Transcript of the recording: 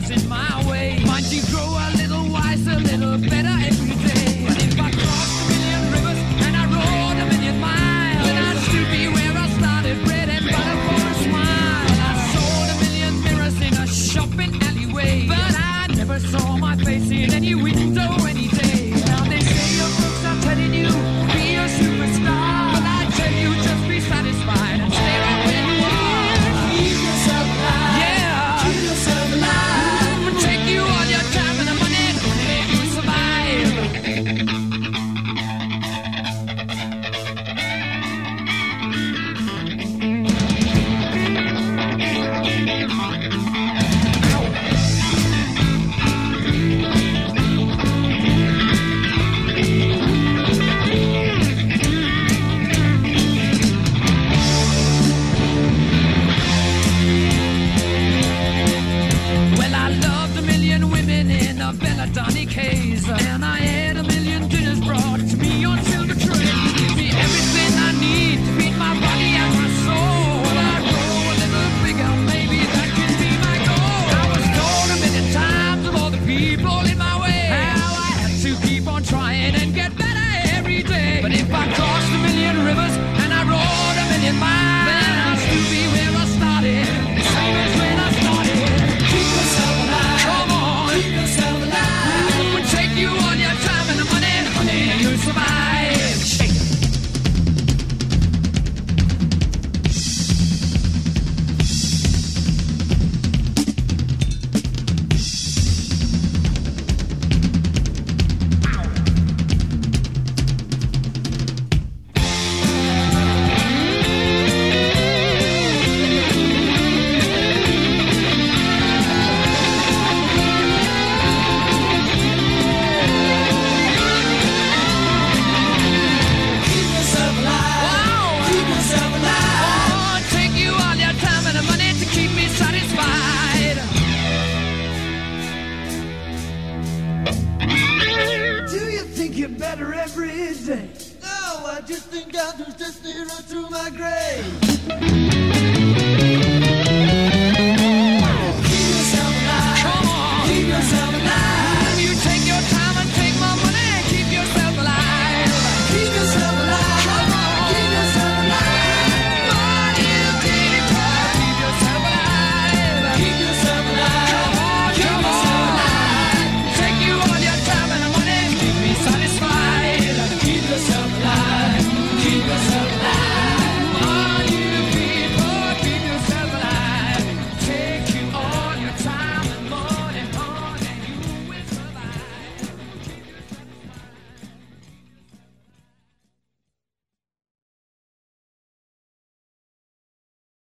losing my a Donny And I better every day. No, I just think God was destined right to my grave.